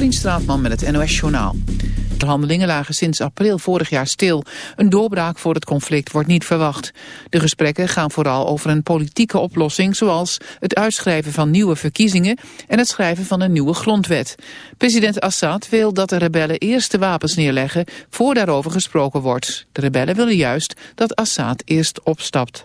Katrien Straatman met het NOS-journaal. De handelingen lagen sinds april vorig jaar stil. Een doorbraak voor het conflict wordt niet verwacht. De gesprekken gaan vooral over een politieke oplossing... zoals het uitschrijven van nieuwe verkiezingen... en het schrijven van een nieuwe grondwet. President Assad wil dat de rebellen eerst de wapens neerleggen... voor daarover gesproken wordt. De rebellen willen juist dat Assad eerst opstapt.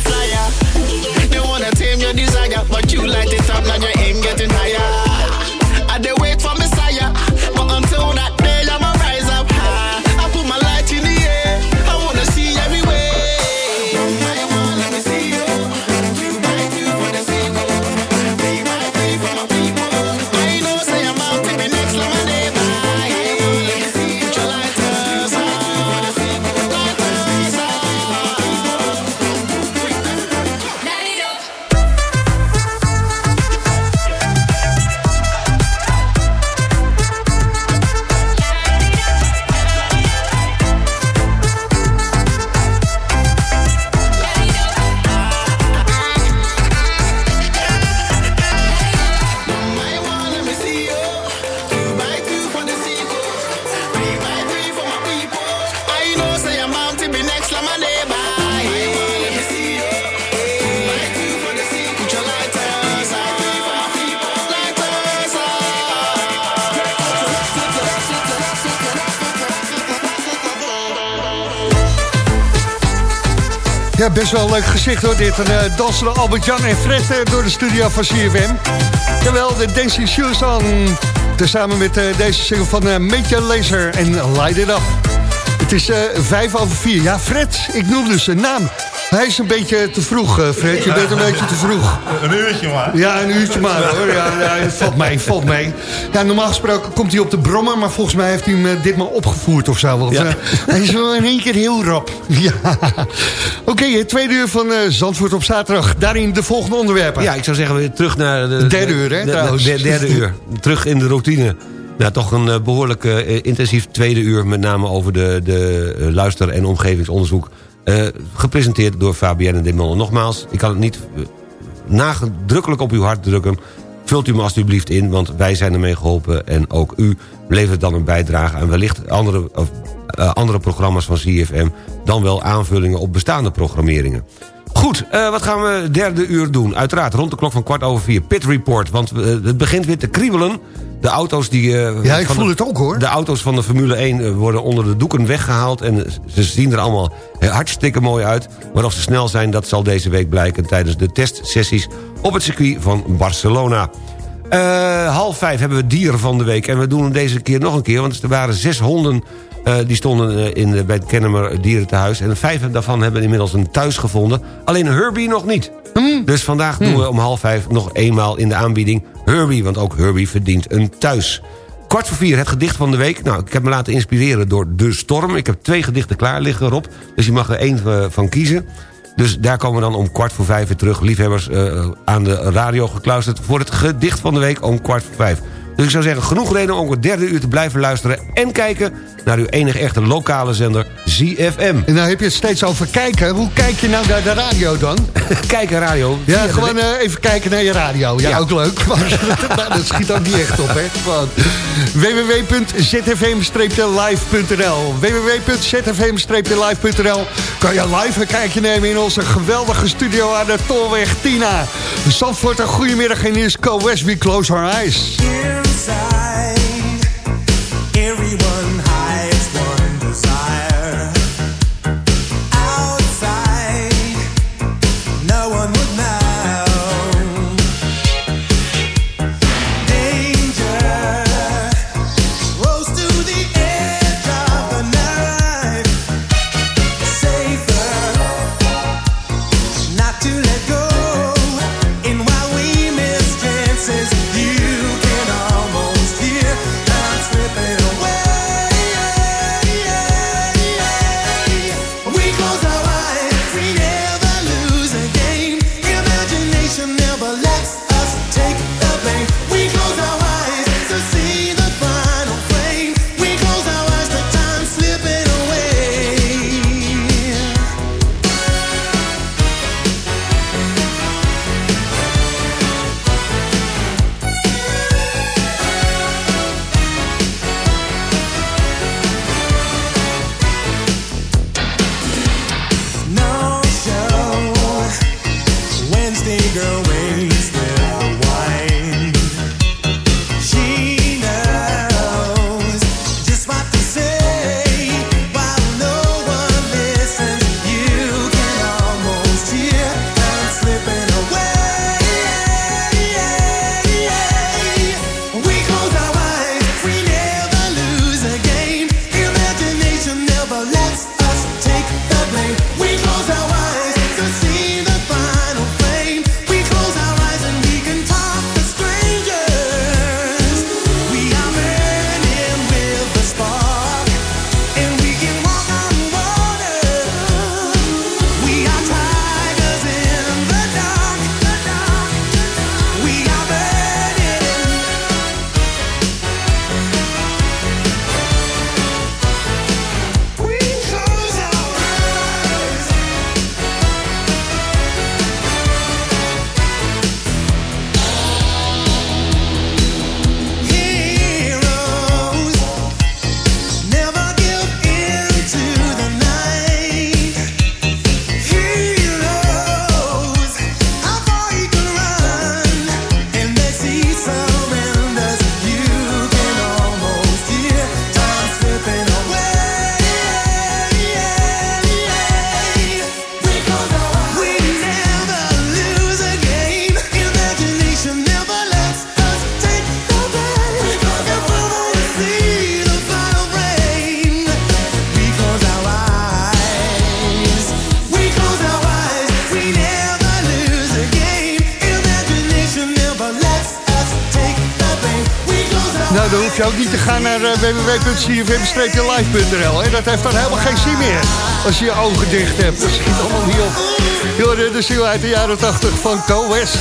Flyer. Leuk gezicht hoor. Dit een uh, dansende Albert-Jan en Fred uh, door de studio van CFM. Jawel, de Dancing Shoes on. Tezamen met uh, deze single van uh, Major Laser en Light It Up. Het is vijf over vier. Ja, Fred, ik noem dus zijn naam. Hij is een beetje te vroeg, uh, Fred. Je bent een beetje te vroeg. Een uurtje maar. Ja, een uurtje maar hoor. Ja, ja, valt mee, valt mee. Ja, normaal gesproken komt hij op de brommer... maar volgens mij heeft hij hem uh, ditmaal opgevoerd of zo. Want, ja. uh, hij is wel in één keer heel rap. Ja. Oké, okay, tweede uur van Zandvoort op zaterdag. Daarin de volgende onderwerpen. Ja, ik zou zeggen weer terug naar... De, derde uur, hè, de, trouwens. De, derde uur. Terug in de routine. Ja, toch een behoorlijk intensief tweede uur... met name over de, de luister- en omgevingsonderzoek uh, gepresenteerd door Fabienne Demon. Nogmaals, ik kan het niet uh, nadrukkelijk op uw hart drukken. Vult u me alstublieft in, want wij zijn ermee geholpen... en ook u levert dan een bijdrage aan wellicht andere, of, uh, andere programma's van CFM... dan wel aanvullingen op bestaande programmeringen. Goed, wat gaan we derde uur doen? Uiteraard rond de klok van kwart over vier. Pit Report, want het begint weer te kriebelen de auto's die... Uh, ja, ik voel de, het ook hoor. De auto's van de Formule 1 worden onder de doeken weggehaald... en ze zien er allemaal hartstikke mooi uit. Maar of ze snel zijn, dat zal deze week blijken... tijdens de testsessies op het circuit van Barcelona. Uh, half vijf hebben we dieren van de week. En we doen hem deze keer nog een keer, want er waren zes honden... Uh, die stonden in, bij het Kennemer Dierentehuis. En vijf daarvan hebben inmiddels een thuis gevonden. Alleen Herbie nog niet. Mm. Dus vandaag mm. doen we om half vijf nog eenmaal in de aanbieding Herbie. Want ook Herbie verdient een thuis. Kwart voor vier, het gedicht van de week. Nou, ik heb me laten inspireren door De Storm. Ik heb twee gedichten klaar liggen erop. Dus je mag er één van kiezen. Dus daar komen we dan om kwart voor vijf weer terug. Liefhebbers uh, aan de radio gekluisterd voor het gedicht van de week om kwart voor vijf. Dus ik zou zeggen, genoeg reden om het derde uur te blijven luisteren... en kijken naar uw enige echte lokale zender, ZFM. En nou heb je het steeds over kijken. Hoe kijk je nou naar de radio dan? kijken radio. Ja, gewoon uh, even kijken naar je radio. Ja, ja. ook leuk. Dat schiet ook niet echt op, hè. www.zfm-live.nl www.zfm-live.nl Kan je live een kijkje nemen in onze geweldige studio aan de Tolweg Tina. Zandvoort, een goedemiddag en hier is Co West, We Close Our Eyes. www.cfm-live.nl. Dat heeft dan helemaal geen zin meer. Als je je ogen dicht hebt. Dat schiet allemaal niet op. Je hoorde de ziel uit de jaren 80 van Co West.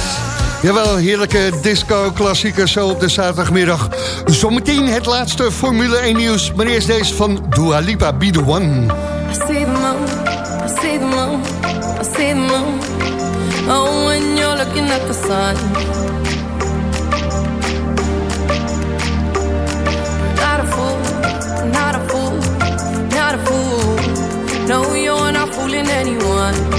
Jawel, heerlijke disco-klassieker zo op de zaterdagmiddag. Zometeen het laatste Formule 1 nieuws. Maar eerst deze van Dua Lipa, Be The One. I see the. Oh, when you're looking at. Fooling anyone.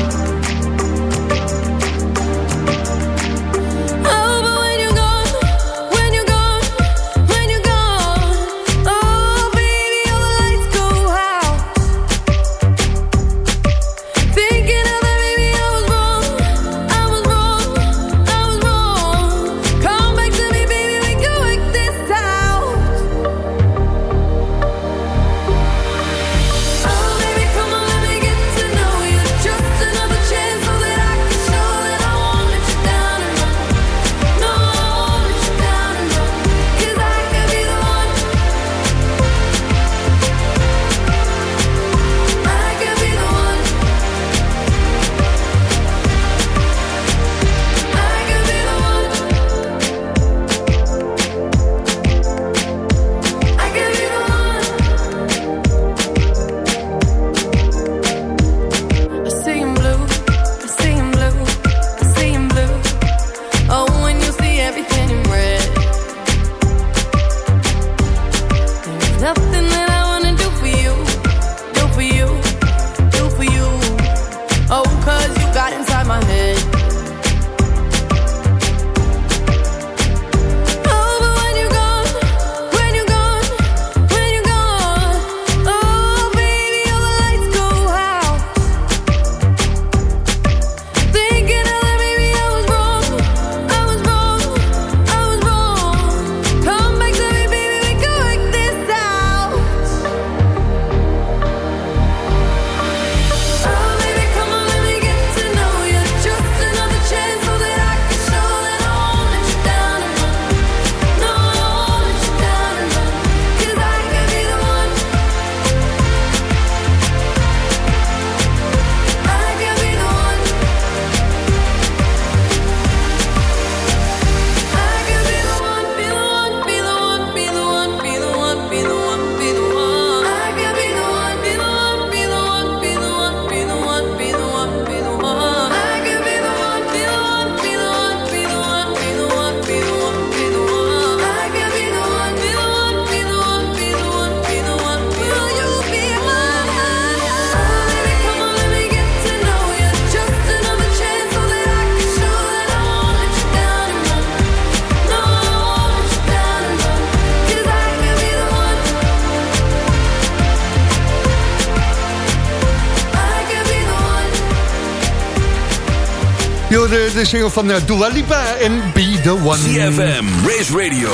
De single van uh, Dua Lipa en Be The One. CFM, Race Radio,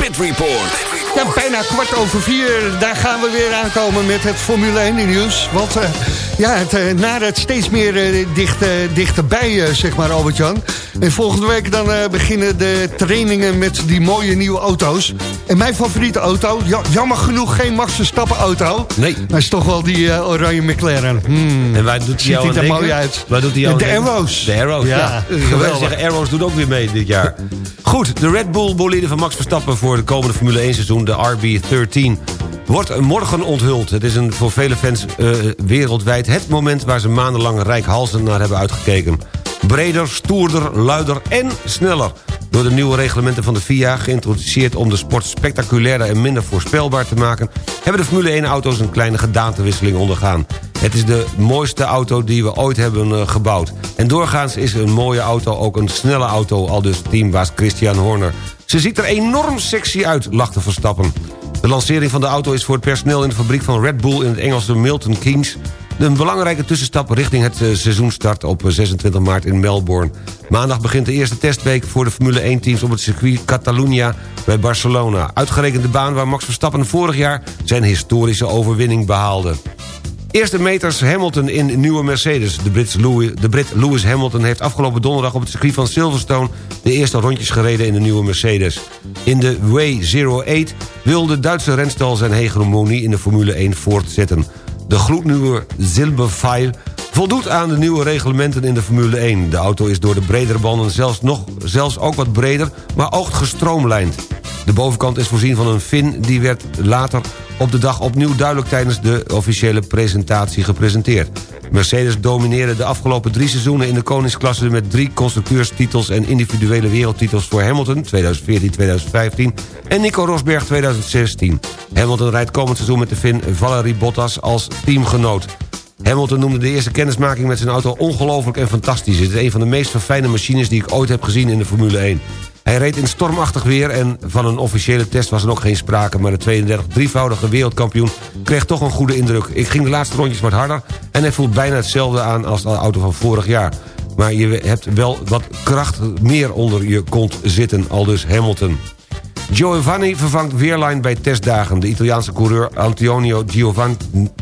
Pit Report. Ja, bijna kwart over vier. Daar gaan we weer aankomen met het Formule 1 nieuws. Want eh, ja, het, eh, naar het steeds meer eh, dicht, eh, dichterbij, eh, zeg maar, Albert-Jan. En volgende week dan eh, beginnen de trainingen met die mooie nieuwe auto's. En mijn favoriete auto, ja, jammer genoeg geen Max Verstappen auto. Nee. Maar is toch wel die eh, oranje McLaren. Hmm. En waar doet hij er denken? mooi uit. Waar doet hij De denken? Arrows. De Arrows, ja. Ja, Geweldig. geweldig. zeggen, Arrows doet ook weer mee dit jaar. Goed, de Red Bull bolide van Max Verstappen... voor de komende Formule 1 seizoen, de RB13... wordt morgen onthuld. Het is een, voor vele fans eh, wereldwijd het moment... waar ze maandenlang rijkhalsend naar hebben uitgekeken. Breder, stoerder, luider en sneller. Door de nieuwe reglementen van de FIA, geïntroduceerd om de sport spectaculairder en minder voorspelbaar te maken, hebben de Formule 1-auto's een kleine gedaantewisseling ondergaan. Het is de mooiste auto die we ooit hebben eh, gebouwd. En doorgaans is een mooie auto ook een snelle auto, al dus teambaas Christian Horner. Ze ziet er enorm sexy uit, lachte Verstappen. De lancering van de auto is voor het personeel in de fabriek van Red Bull in het Engelse Milton Keynes een belangrijke tussenstap richting het eh, seizoenstart op eh, 26 maart in Melbourne. Maandag begint de eerste testweek voor de Formule 1-teams op het circuit Catalunya bij Barcelona. Uitgerekend de baan waar Max Verstappen vorig jaar zijn historische overwinning behaalde. Eerste meters Hamilton in nieuwe Mercedes. De, Brits Louis, de Brit Lewis Hamilton heeft afgelopen donderdag op het circuit van Silverstone... de eerste rondjes gereden in de nieuwe Mercedes. In de Way 08 wil de Duitse renstal zijn hegemonie in de Formule 1 voortzetten. De gloednieuwe Silberpfeil voldoet aan de nieuwe reglementen in de Formule 1. De auto is door de bredere banden zelfs, nog, zelfs ook wat breder, maar oogt gestroomlijnd. De bovenkant is voorzien van een fin die werd later op de dag opnieuw duidelijk tijdens de officiële presentatie gepresenteerd. Mercedes domineerde de afgelopen drie seizoenen in de koningsklasse... met drie constructeurstitels en individuele wereldtitels voor Hamilton 2014-2015 en Nico Rosberg 2016. Hamilton rijdt komend seizoen met de Fin Valerie Bottas als teamgenoot. Hamilton noemde de eerste kennismaking met zijn auto ongelooflijk en fantastisch. Het is een van de meest verfijnde machines die ik ooit heb gezien in de Formule 1. Hij reed in stormachtig weer en van een officiële test was er nog geen sprake... maar de 32 drievoudige wereldkampioen kreeg toch een goede indruk. Ik ging de laatste rondjes wat harder en hij voelt bijna hetzelfde aan als de auto van vorig jaar. Maar je hebt wel wat kracht meer onder je kont zitten, aldus Hamilton. Giovanni vervangt Weerline bij testdagen. De Italiaanse coureur Antonio Giovan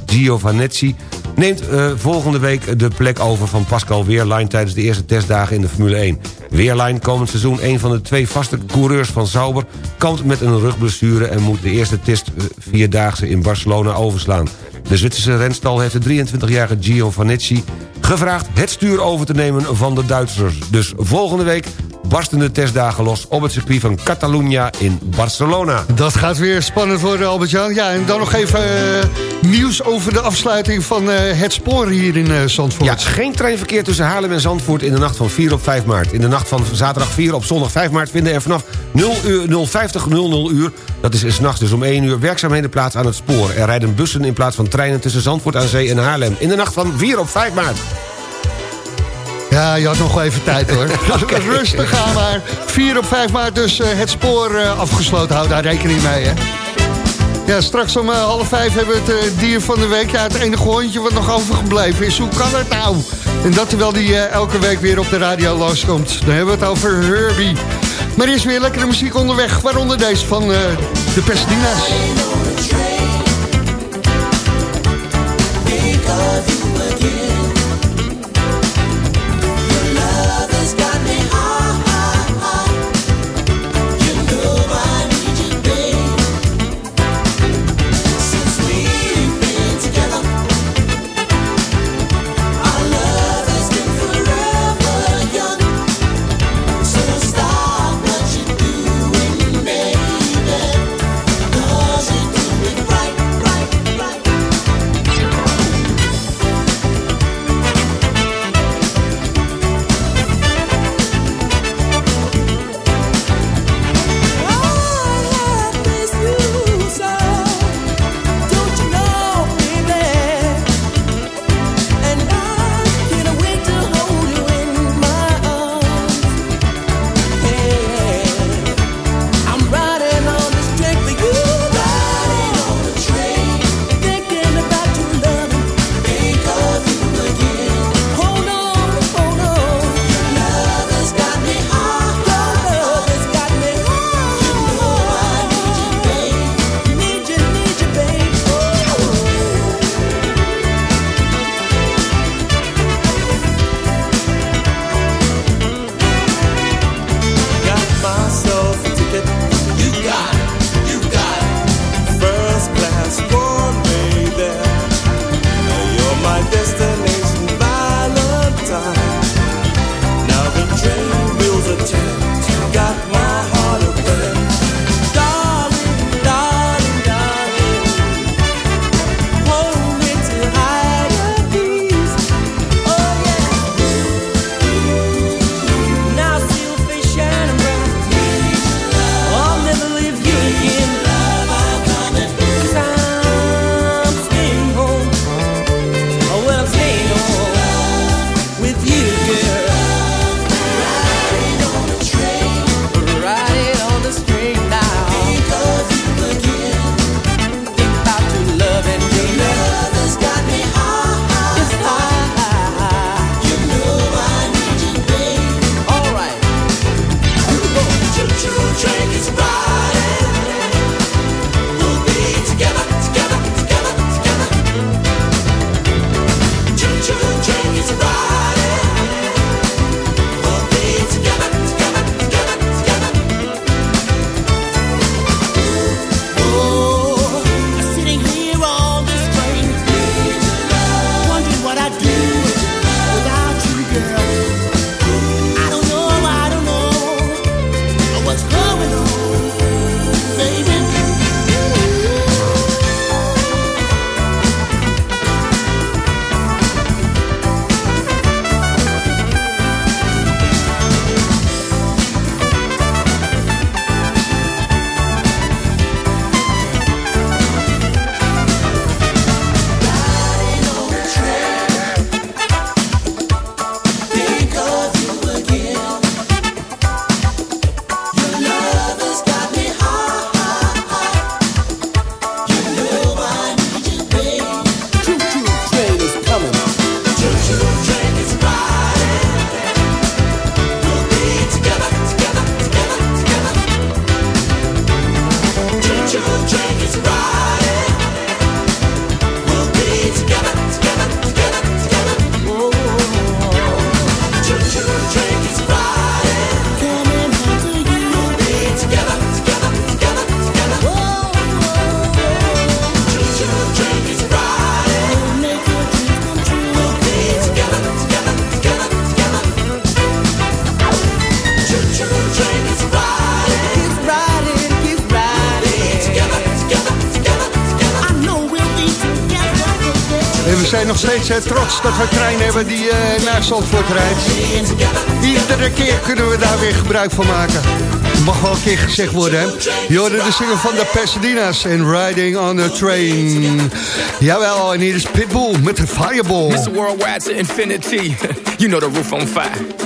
Giovanetti neemt eh, volgende week de plek over van Pascal Weerline... tijdens de eerste testdagen in de Formule 1. Weerline komend seizoen een van de twee vaste coureurs van Sauber... kampt met een rugblessure en moet de eerste test eh, vierdaagse in Barcelona overslaan. De Zwitserse renstal heeft de 23-jarige Giovanetti gevraagd... het stuur over te nemen van de Duitsers. Dus volgende week barsten de testdagen los op het circuit van Catalunya in Barcelona. Dat gaat weer spannend worden, Albert-Jan. Ja, en dan nog even eh, nieuws over de afsluiting van eh, het spoor hier in eh, Zandvoort. Ja, geen treinverkeer tussen Haarlem en Zandvoort in de nacht van 4 op 5 maart. In de nacht van zaterdag 4 op zondag 5 maart vinden er vanaf 0 uur 050 00 uur, dat is s'nachts dus om 1 uur, werkzaamheden plaats aan het spoor. Er rijden bussen in plaats van treinen tussen Zandvoort aan Zee en Haarlem. In de nacht van 4 op 5 maart. Ja, je had nog wel even tijd hoor. Rustig aan maar. 4 op 5 maart dus eh, het spoor eh, afgesloten. Hou daar rekening mee hè. Ja, straks om eh, half vijf hebben we het dier van de week. Ja, het enige hondje wat nog overgebleven is. Hoe kan dat nou? En dat terwijl die elke week weer op de radio loskomt. Dan hebben we het over Herbie. Maar er is weer lekkere muziek onderweg. Waaronder deze van de Pasadena's. Zijn trots dat we een trein hebben die eh, naar Zandvoort rijdt. Iedere keer kunnen we daar weer gebruik van maken. Mag wel een keer gezegd worden, hè? Je hoorde de zinger van de Pasadena's en Riding on a Train. Jawel, en hier is Pitbull met de Fireball. Mr. Worldwide to infinity. you know the roof on fire.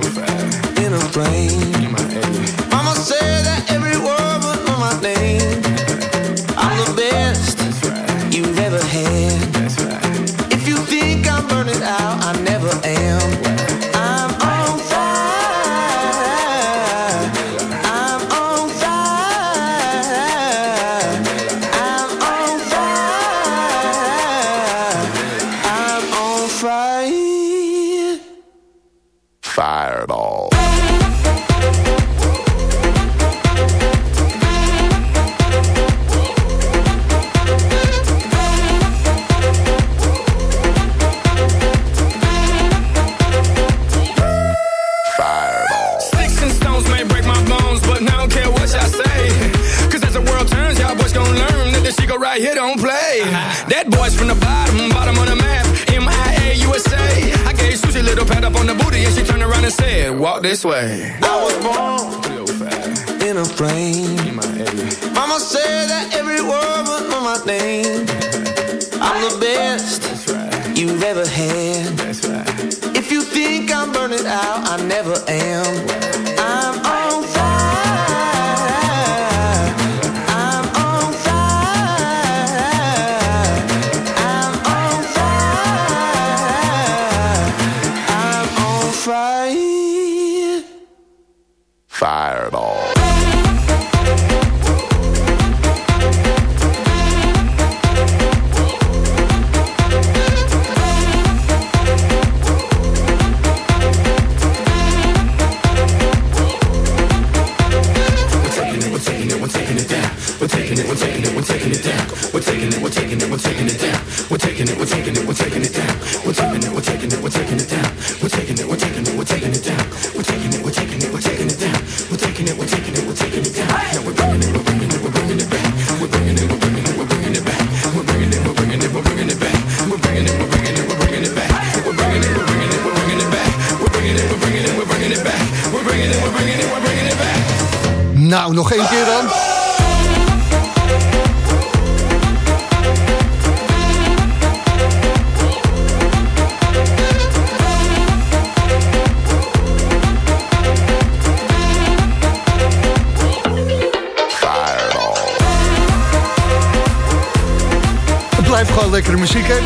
from the bottom, bottom of the map, M-I-A, USA. I gave Susie a little pat up on the booty, and she turned around and said, walk this way. I was born in a plane. Mama said that every word was on my name. I'm the best you've ever had.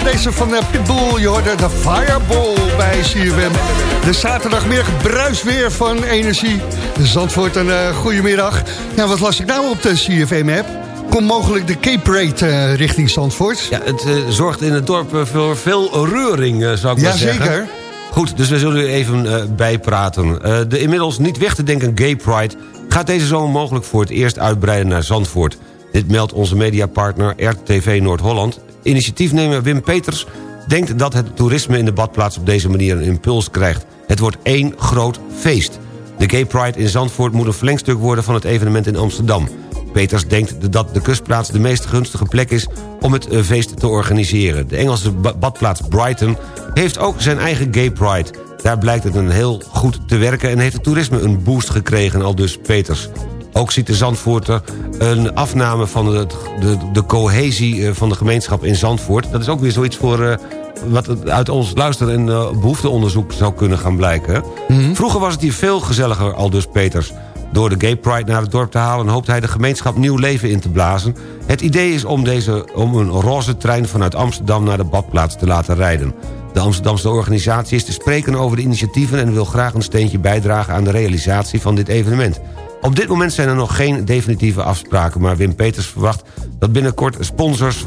Deze van eh, Pitbull, je hoorde de Fireball bij CFM. De zaterdagmiddag bruis weer van energie. Zandvoort, een uh, goedemiddag. Ja, wat las ik nou op de CFM-app? Komt mogelijk de Cape Parade eh, richting Zandvoort? Ja, het eh, zorgt in het dorp eh, voor veel reuring, eh, zou ik maar zeggen. Jazeker. Goed, dus we zullen u even eh, bijpraten. Eh, de inmiddels niet weg te denken Gay Pride... gaat deze zomer mogelijk voor het eerst uitbreiden naar Zandvoort. Dit meldt onze mediapartner RTV Noord-Holland. Initiatiefnemer Wim Peters denkt dat het toerisme in de badplaats... op deze manier een impuls krijgt. Het wordt één groot feest. De Gay Pride in Zandvoort moet een verlengstuk worden... van het evenement in Amsterdam. Peters denkt dat de kustplaats de meest gunstige plek is om het eh, feest te organiseren. De Engelse ba- badplaats Brighton heeft ook zijn eigen Gay Pride. Daar blijkt het een heel goed te werken en heeft het toerisme een boost gekregen, al dus Peters. Ook ziet de Zandvoorter een afname van de, de, de cohesie eh, van de gemeenschap in Zandvoort. Dat is ook weer zoiets voor eh, wat uit ons luister- en eh, behoefteonderzoek zou kunnen gaan blijken. Vroeger was het hier veel gezelliger, al dus Peters. Door de Gay Pride naar het dorp te halen hoopt hij de gemeenschap nieuw leven in te blazen. Het idee is om, deze, om een roze trein vanuit Amsterdam naar de badplaats te laten rijden. De Amsterdamse organisatie is te spreken over de initiatieven... en wil graag een steentje bijdragen aan de realisatie van dit evenement. Op dit moment zijn er nog geen definitieve afspraken... maar Wim Peters verwacht dat binnenkort sponsors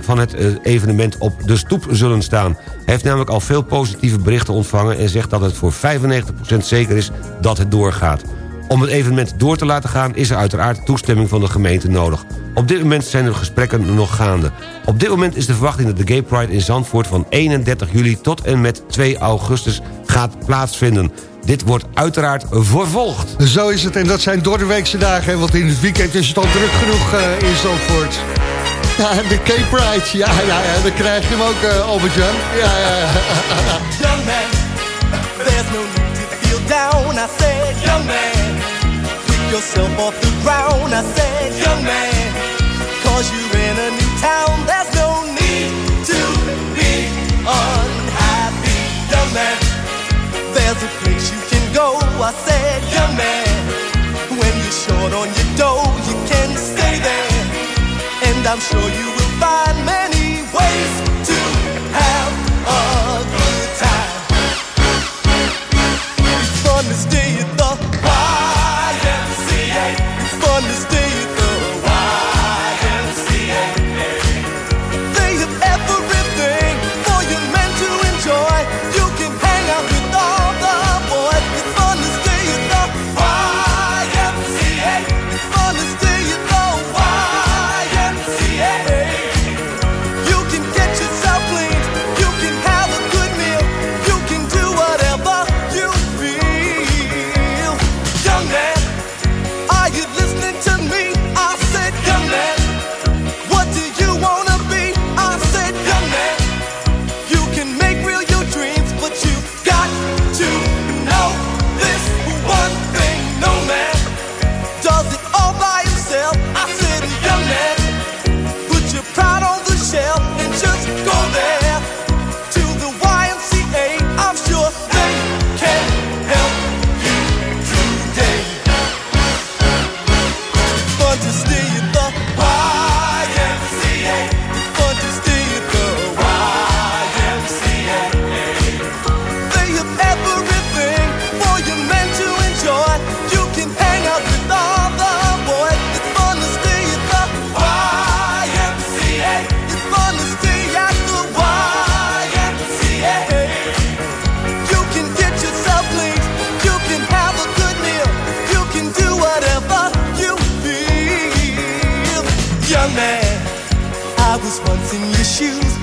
van het eh, evenement op de stoep zullen staan. Hij heeft namelijk al veel positieve berichten ontvangen... en zegt dat het voor 95% zeker is dat het doorgaat. Om het evenement door te laten gaan is er uiteraard toestemming van de gemeente nodig. Op dit moment zijn de gesprekken nog gaande. Op dit moment is de verwachting dat de Gay Pride in Zandvoort van 31 juli tot en met 2 augustus gaat plaatsvinden. Dit wordt uiteraard vervolgd. Zo is het, en dat zijn doordeweekse dagen, want in het weekend is het al druk genoeg eh, in Zandvoort. Ja, de Cape Pride, ja, ja, ja, dan krijg je hem ook, eh, Albert-Jan. Ja, ja, ja. Young man, there's no need to feel down. I said, young man, pick yourself off the ground. I said, young man, cause you're in a new town. There's no need to be unhappy. Young man, there's a place you can go. I said, young man, when you're short on your dough, you can stay there. And I'm sure you will find many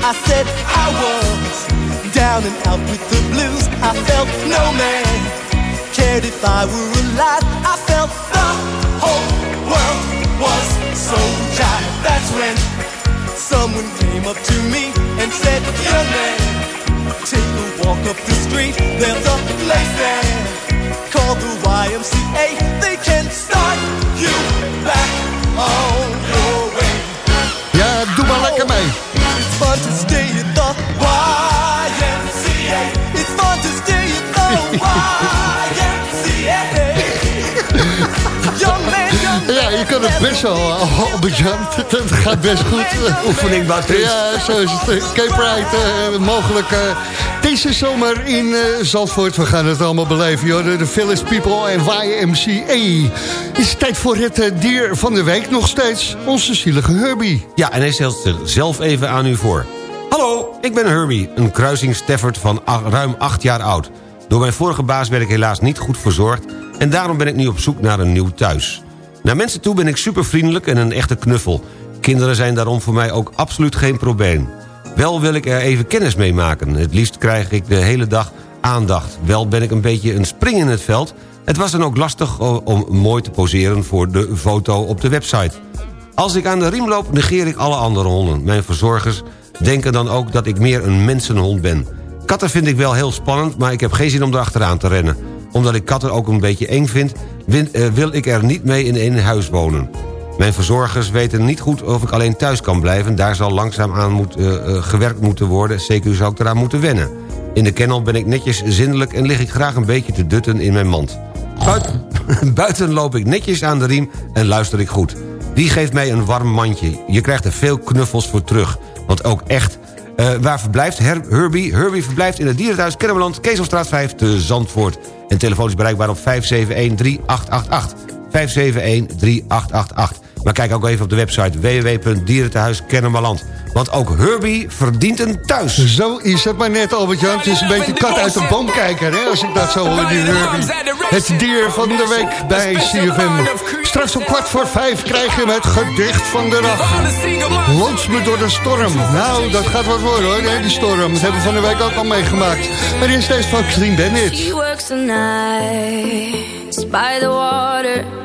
I said I was down and out with the blues. I felt no man cared if I were alive. I felt the whole world was so jive. That's when someone came up to me and said, Young man, take a walk up the street. There's a place there called the YMCA. They can start you back on your way. Ja, doe maar lekker mee. Fun to stay best wel, eh, Albert-Jan. Dat gaat best goed. Oefening, Baptiste. Ja, zo is het. Cape Pride, eh, mogelijk eh, deze zomer in Zandvoort. We gaan het allemaal beleven, joh. De Village People en YMCA. Is het tijd voor het dier van de week nog steeds. Onze zielige Herbie. Ja, en hij stelt zichzelf even aan u voor. Hallo, ik ben Herbie, een kruising Stafford van ruim 8 jaar oud. Door mijn vorige baas werd ik helaas niet goed verzorgd... en daarom ben ik nu op zoek naar een nieuw thuis. Naar mensen toe ben ik super vriendelijk en een echte knuffel. Kinderen zijn daarom voor mij ook absoluut geen probleem. Wel wil ik er even kennis mee maken. Het liefst krijg ik de hele dag aandacht. Wel ben ik een beetje een spring in het veld... Het was dan ook lastig om mooi te poseren voor de foto op de website. Als ik aan de riem loop, negeer ik alle andere honden. Mijn verzorgers denken dan ook dat ik meer een mensenhond ben. Katten vind ik wel heel spannend, maar ik heb geen zin om erachteraan te rennen. Omdat ik katten ook een beetje eng vind, wil ik er niet mee in één huis wonen. Mijn verzorgers weten niet goed of ik alleen thuis kan blijven. Daar zal langzaam aan moet, eh, eh, gewerkt moeten worden. CQ zou ik eraan moeten wennen. In de kennel ben ik netjes zindelijk en lig ik graag een beetje te dutten in mijn mand. Buiten, loop ik netjes aan de riem en luister ik goed. Wie geeft mij een warm mandje? Je krijgt er veel knuffels voor terug. Want ook echt... Eh, waar verblijft Her- Herbie? Herbie verblijft in het dierenthuis Kennemerland... Keeselstraat 5 te Zandvoort. En telefoon is bereikbaar op 571-3888. 571-3888. Maar kijk ook even op de website www.dierentehuiskennemerland. Want ook Herbie verdient een thuis. Zo is het maar net, Albert-Jan. Het is een beetje kat uit de boom kijken, hè, als ik dat zo hoor, die Herbie. Het dier van de week bij CFM. Straks om kwart voor vijf krijg je het gedicht van de dag. Loods me door de storm. Nou, dat gaat wat worden, hoor, hè, die storm. Dat hebben we van de week ook al meegemaakt. Maar eerst deze van Clean Bandit. She works the nights by the water.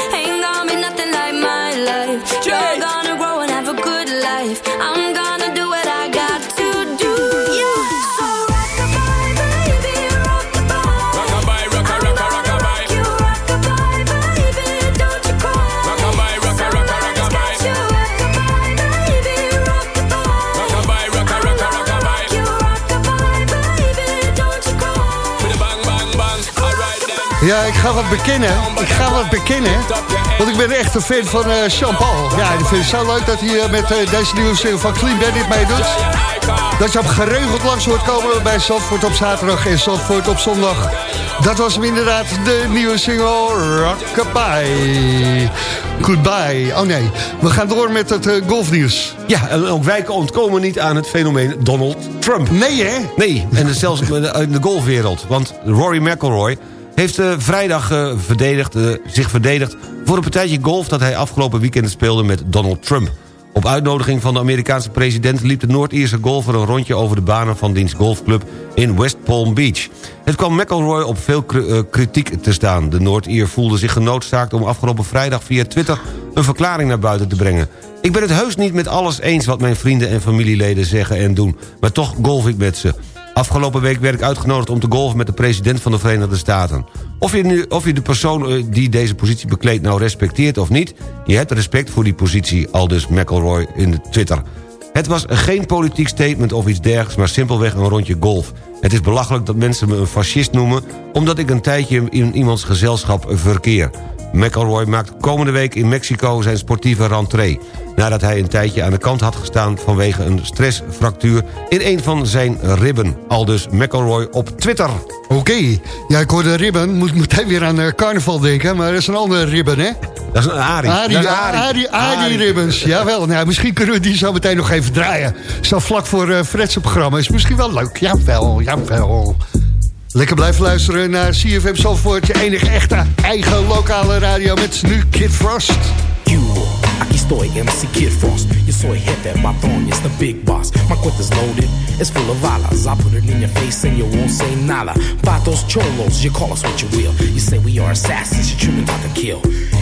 Ja, ik ga wat bekennen. Ik ga wat bekennen. Want ik ben echt een fan van eh Jean-Paul. Ja, ik vind het zo leuk dat hij eh, met eh, deze nieuwe single van Clean Bandit meedoet. Dat je hem geregeld langs hoort komen bij Zandvoort op zaterdag en Zandvoort op zondag. Dat was hem inderdaad, de nieuwe single Rockabye. Goodbye. Oh nee, we gaan door met het golfnieuws. Ja, en ook wij ontkomen niet aan het fenomeen Donald Trump. Nee hè? Nee, en zelfs in de golfwereld. Want Rory McIlroy heeft eh, vrijdag eh, verdedigd, eh, zich verdedigd... voor een partijtje golf dat hij afgelopen weekend speelde met Donald Trump. Op uitnodiging van de Amerikaanse president... liep de Noord-Ierse golfer een rondje over de banen van diens golfclub in West Palm Beach. Het kwam McIlroy op veel kri- kritiek te staan. De Noord-Ier voelde zich genoodzaakt om afgelopen vrijdag via Twitter... een verklaring naar buiten te brengen. Ik ben het heus niet met alles eens wat mijn vrienden en familieleden zeggen en doen... maar toch golf ik met ze. Afgelopen week werd ik uitgenodigd om te golven met de president van de Verenigde Staten. Of je, nu, of je de persoon eh, die deze positie bekleedt nou respecteert of niet... je hebt respect voor die positie, aldus McElroy in de Twitter. Het was geen politiek statement of iets dergelijks, maar simpelweg een rondje golf. Het is belachelijk dat mensen me een fascist noemen... omdat ik een tijdje in iemands gezelschap verkeer. McElroy maakt komende week in Mexico zijn sportieve rentree... nadat hij een tijdje aan de kant had gestaan... vanwege een stressfractuur in een van zijn ribben. Aldus McElroy op Twitter. Oké, ja, ik hoorde ribben. Moet meteen weer aan eh, carnaval denken, maar dat is een andere ribben, hè? Dat is een Ari. Is een Arie, Arie, Ribbons. Jawel, nou, misschien kunnen we die zo meteen nog even draaien. Zo vlak voor uh, Fred's programma. Is misschien wel leuk. Jawel, jawel. Lekker blijven luisteren naar CFM Zandvoort. Je enige echte eigen lokale radio met nu Kid Frost. Estoy, MC Kid Frost. Yo soy jefe, patrón, it's the big boss. My cuenta's loaded, it's full of balas. I put it in your face and you won't say nada. Patos cholos, you call us what you will. You say we are assassins, you're tripping out to kill.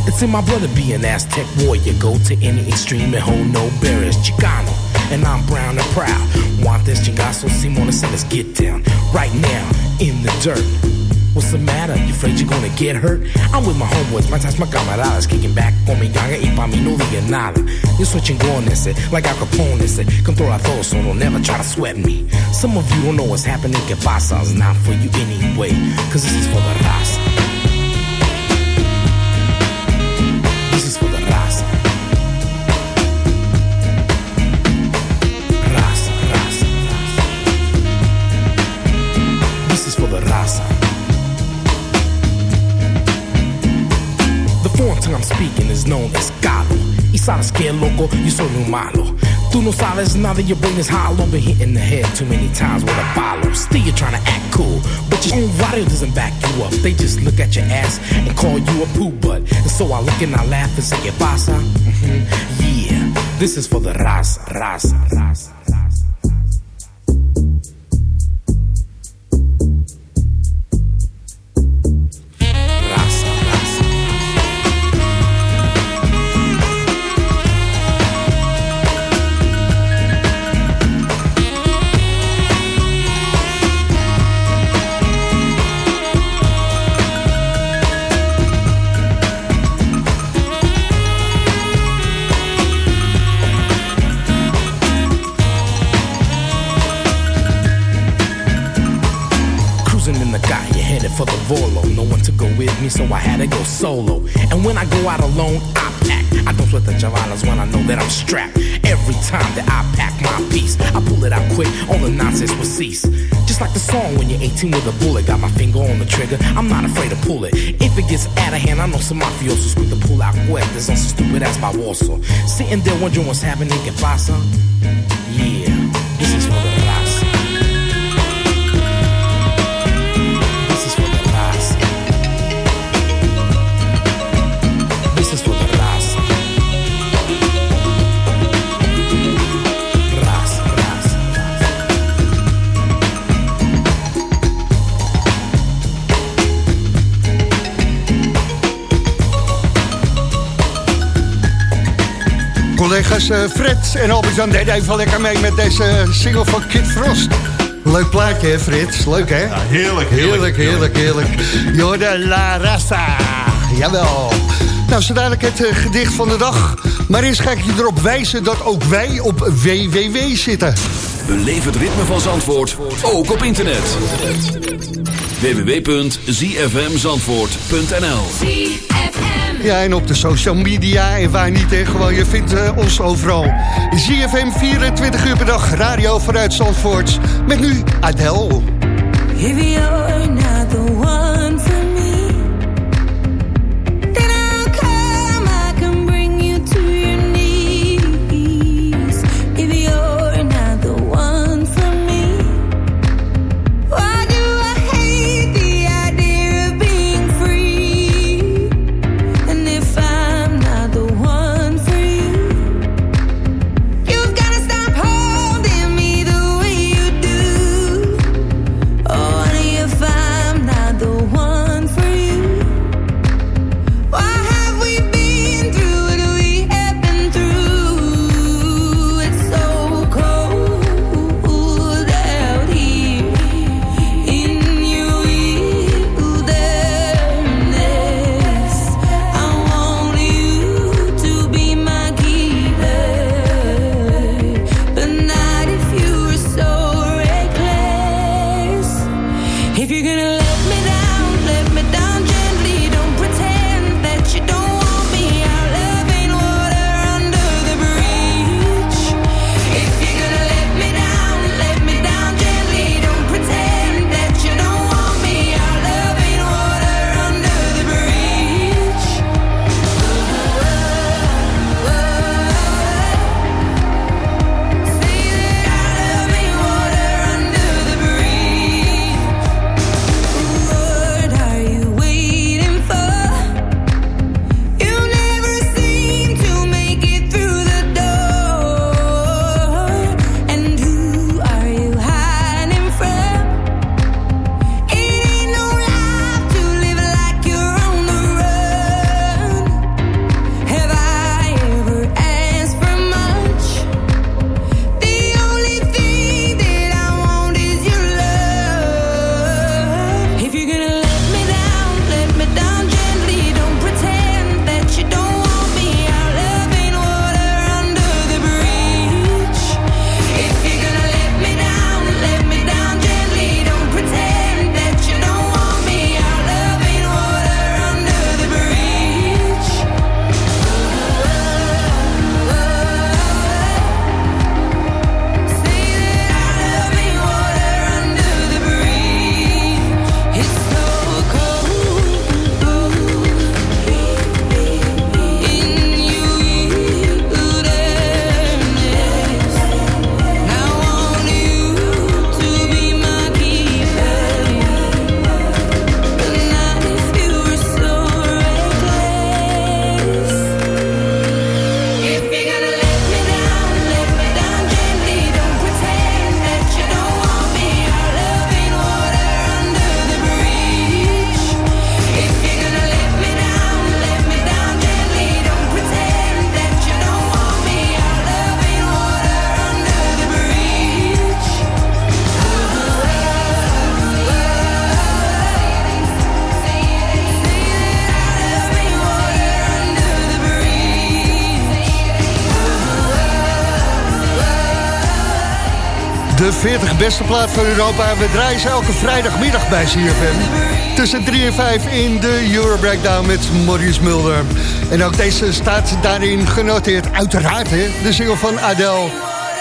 It's in my blood to be an Aztec warrior. Go to any extreme and hold no barriers. Chicano, and I'm brown and proud. Want this chingazo, Simona, so let's get down. Right now, in the dirt. What's the matter? You afraid you're gonna get hurt? I'm with my homeboys, my ties, my camaradas Kicking back con mi ganga y pa' mí no diga nada Yo soy chingón ese, eh, like Al Capone eh, ese Controla todo, so don't never try to sweat me Some of you don't know what's happening, que pasa It's not for you anyway, cause this is for the raza The I'm speaking is known as Galo. Y sabes que loco, yo soy un malo. Tú no sabes that your brain is hollow. Been hitting the head too many times with a follow. Still you're trying to act cool, but your own radio doesn't back you up. They just look at your ass and call you a poo butt. And so I look and I laugh and say, ¿Qué pasa? Mhm. Yeah, this is for the raza, raza. Raza, go solo. And when I go out alone, I pack. I don't sweat the javalas when I know that I'm strapped. Every time that I pack my piece, I pull it out quick, all the nonsense will cease. Just like the song when you're 18 with a bullet, got my finger on the trigger, I'm not afraid to pull it. If it gets out of hand, I know some mafiosos quick to pull out cuerdas on some stupid ass baboso. Sitting there wondering what's happening, que pasa? Yeah, this is Collega's eh, Fred en Albert-Jan deden even lekker mee met deze single van Kid Frost. Leuk plaatje, hè, Frits? Leuk, hè? heerlijk, heerlijk, heerlijk, heerlijk. Jorde La Raza. Jawel. Nou, zo dadelijk het eh, gedicht van de dag. Maar eerst ga ik je erop wijzen dat ook wij op WWW zitten. Beleef het ritme van Zandvoort, ook op internet. www.zfmzandvoort.nl Ja, en op de social media en waar niet, hè, gewoon, je vindt eh, ons overal. ZFM 24 uur per dag, radio vanuit Zandvoort. Met nu the one De 40 beste plaat van Europa. We draaien ze elke vrijdagmiddag bij CFM. Tussen 3 en 5 in de Euro Breakdown met Maurice Mulder. En ook deze staat daarin genoteerd. Uiteraard, hè, de single van Adele.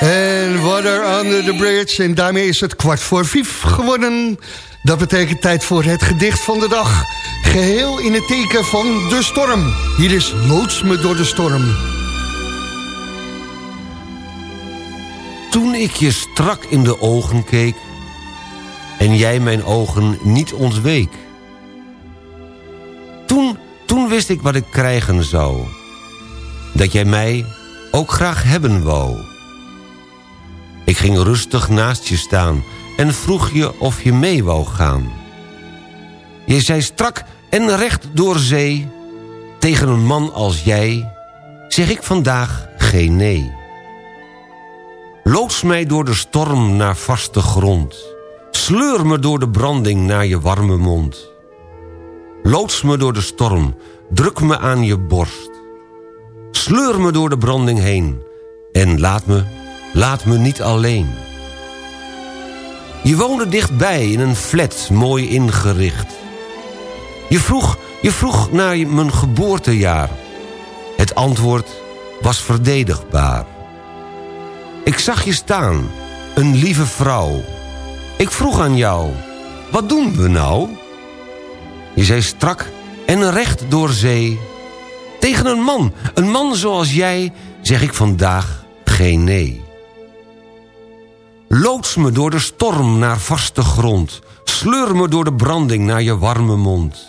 En Water Under the Bridge. En daarmee is het kwart voor vijf geworden. Dat betekent tijd voor het gedicht van de dag. Geheel in het teken van de storm. Hier is Loods me door de storm. Toen ik je strak in de ogen keek... en jij mijn ogen niet ontweek. Toen, toen wist ik wat ik krijgen zou. Dat jij mij ook graag hebben wou. Ik ging rustig naast je staan... en vroeg je of je mee wou gaan. Je zei strak en recht door zee... tegen een man als jij... zeg ik vandaag geen nee. Loods mij door de storm naar vaste grond. Sleur me door de branding naar je warme mond. Loods me door de storm, druk me aan je borst. Sleur me door de branding heen. En laat me, laat me niet alleen. Je woonde dichtbij in een flat, mooi ingericht. Je vroeg, je vroeg naar mijn geboortejaar. Het antwoord was verdedigbaar. Ik zag je staan, een lieve vrouw. Ik vroeg aan jou, wat doen we nou? Je zei strak en recht door zee. Tegen een man, een man zoals jij, zeg ik vandaag geen nee. Loods me door de storm naar vaste grond. Sleur me door de branding naar je warme mond.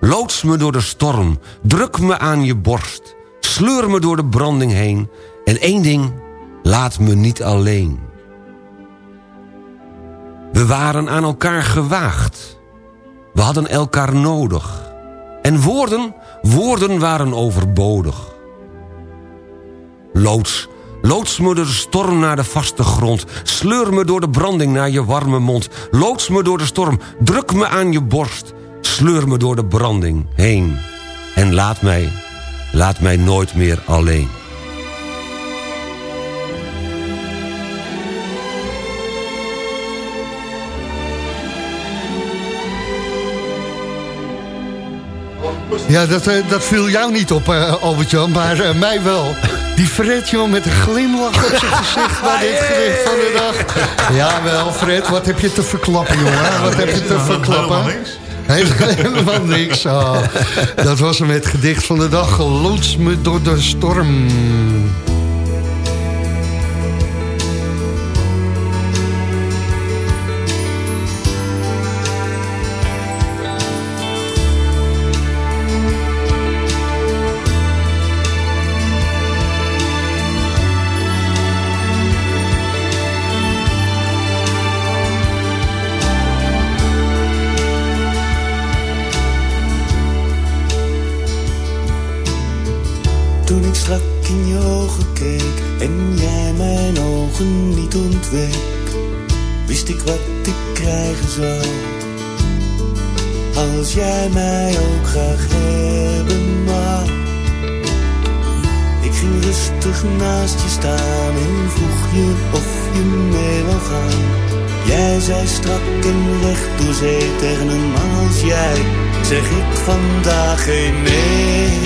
Loods me door de storm, druk me aan je borst. Sleur me door de branding heen. En één ding, laat me niet alleen. We waren aan elkaar gewaagd. We hadden elkaar nodig. En woorden, woorden waren overbodig. Loods, loods me door de storm naar de vaste grond. Sleur me door de branding naar je warme mond. Loods me door de storm, druk me aan je borst. Sleur me door de branding heen. En laat mij, laat mij nooit meer alleen. Ja, dat, eh, dat viel jou niet op, eh, Albert-Jan, maar eh, mij wel. Die Fred, joh, met een glimlach op zijn gezicht bij dit gedicht van de dag. Jawel, Fred, wat heb je te verklappen, jongen? Wat heb je te verklappen? Helemaal niks. Oh. Dat was hem het gedicht van de dag. Loods me door de storm. krijgen zou. Als jij mij ook graag hebben mag. Ik ging rustig naast je staan en vroeg je of je mee wou gaan. Jij zei strak en recht door zee tegen als jij. Zeg ik vandaag geen nee.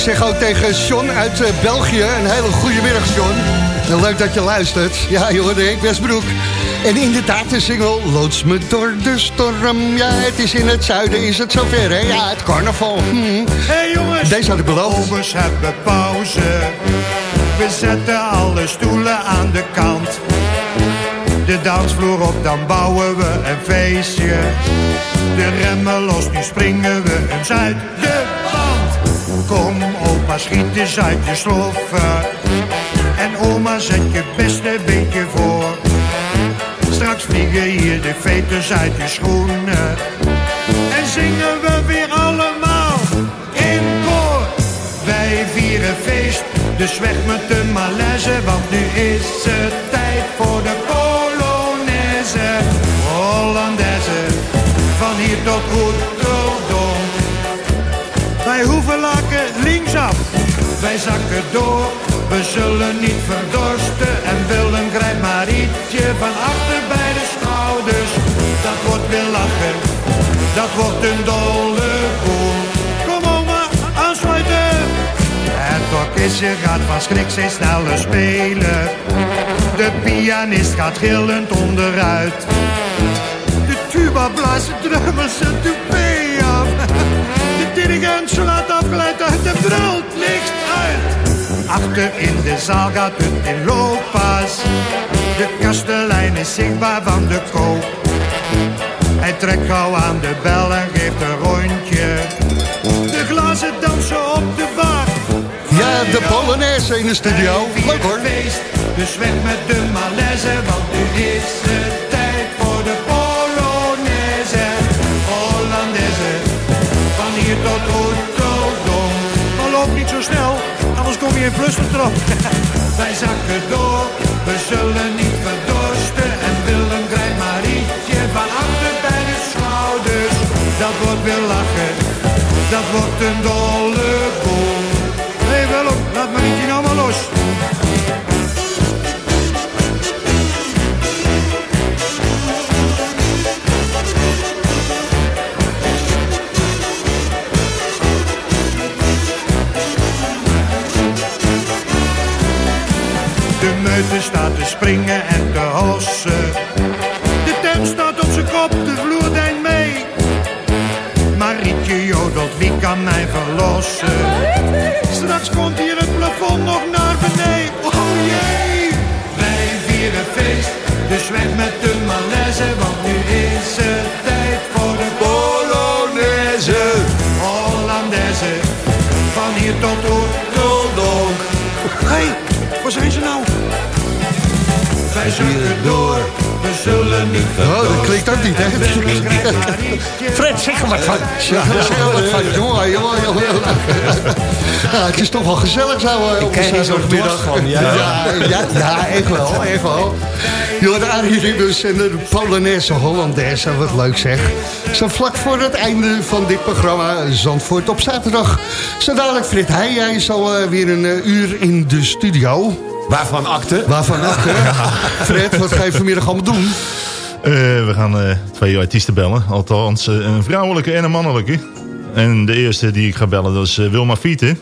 zeg ook tegen John uit eh, België. Een hele goede middag, John. Leuk dat je luistert. Ja, joh, ik Westbroek. En inderdaad, de single loods me door de storm. Ja, het is in het zuiden, is het zover, hè? Ja, het carnaval. Hm. hey, jongens, Deze had ik beloofd. Hebben pauze. We zetten alle stoelen aan de kant. De dansvloer op, dan bouwen we een feestje. De remmen los, nu springen we in uit de. Kom opa, schiet eens uit je sloffen. En oma, zet je beste beentje voor. Straks vliegen hier de veters uit je schoenen. En zingen we weer allemaal in koor. Wij vieren feest, dus weg met de malaise. Want nu is het tijd voor de Polonaise. Hollandaise, van hier tot Rotterdam. Wij zakken door. We zullen niet verdorsten en Willem grijpt maar ietsje van achter bij de schouders. Dat wordt weer lachen, dat wordt een dolle boel. Kom oma, aansluiten. Het orkestje gaat van schrik steeds sneller spelen. De pianist gaat gillend onderuit. De tuba blaast de zijn toupee af. De dirigent slaat afgeleid uit de brult niks. Achter in de zaal gaat het in looppas. De kastelein is zichtbaar van de koop. Hij trekt gauw aan de bel en geeft een rondje. De glazen dansen op de bar. Ja, de Polonaise in de studio. Leuk hoor. Feest, dus weg met de malaise, want nu is het tijd voor de Polonaise. Hollandaise, van hier tot Rotterdam. Maar loop niet zo snel, kom je in flustertrap. Wij zakken door, we zullen niet verdorsten. En Willem grijpt Marietje van achter bij de schouders. Dat wordt weer lachen, dat wordt een dolle boel. Hé hey Willem, laat Marietje nou maar los. Meute staat te springen en te hossen. De tent staat op zijn kop, de vloer deint mee. Marietje jodelt, wie kan mij verlossen? Straks komt hier het plafond nog naar beneden. Oh jee! Wij vieren feest, dus weg met de malaise. Want nu is het tijd voor de Polonaise. Hollandaise, van hier tot Oeteldonk. Hé, hey, waar zijn ze nou? Wij zakken door, we zullen niet Oh, dat klinkt ook niet, hè? Fred, zeg er wat van. Ja, zeg er wat van. Jongen, jongen, jongen. Ja, het is toch wel gezellig zo eh, op zaterdagmiddag. van, ja. Ja, ja, ja, echt wel, echt wel. Jorden Arie Ribbus en de Polonaise Hollandaise, wat leuk zeg. Zo vlak voor het einde van dit programma Zandvoort op zaterdag. Zo dadelijk Fred Heij, hij is al eh, weer een eh, uur in de studio. Waarvan akte? Waarvan akte? Fred, wat ga je vanmiddag allemaal doen? Eh, we gaan eh, twee artiesten bellen. Althans, eh, een vrouwelijke en een mannelijke. En de eerste die ik ga bellen, dat is Wilma Fieten.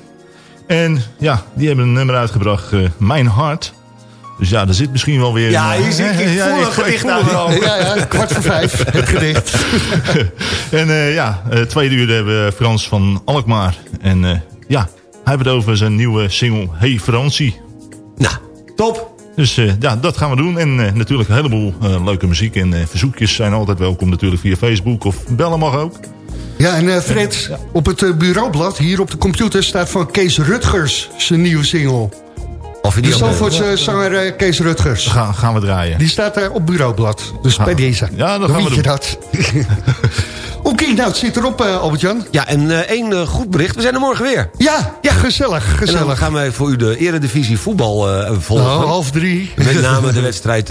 En ja, die hebben een nummer uitgebracht, eh, Mijn Hart. Dus ja, er zit misschien wel weer... Ja, een, hier zie ik- ik voel een ik gedicht aan. Ja, ja, kwart voor vijf, het gedicht. en eh, ja, eh, tweede uur hebben we Frans van Alkmaar. En eh, ja, hij heeft het over zijn nieuwe single Hey Fransie. Nou, top. Dus eh, ja, dat gaan we doen. En eh, natuurlijk een heleboel eh, leuke muziek. En verzoekjes zijn altijd welkom natuurlijk via Facebook. Of bellen mag ook. Ja, en eh, Fred, op het bureaublad, hier op de computer... staat van Kees Rutgers zijn nieuwe single. Of De die ook- Zandvoortse zanger Kees Rutgers. Gaan, gaan we draaien. Die staat er op bureaublad. Dus Gaan- bij deze. Ja, dat Dan gaan we weet je dat. Oké, nou, het zit erop, eh, Albert-Jan. Ja, en eh, één eh, goed bericht. We zijn er morgen weer. Ja, ja, gezellig, En dan gezellig. gaan wij voor u de eredivisie voetbal eh, volgen. Nou, half drie. Met name de wedstrijd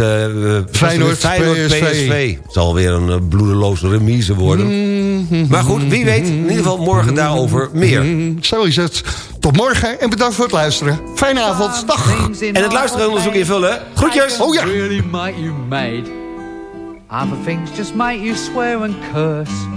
Feyenoord, Feyenoord PSV. PSV. Het zal weer een bloedeloze remise worden. Mm-hmm. Maar goed, wie weet. In ieder geval morgen daarover meer. Mm, Zo is het. Tot morgen en bedankt voor het luisteren. Fijne avond. Dag. En het luisteronderzoek invullen. Groetjes. Oh ja. really make you mad. Other things just make you swear and curse.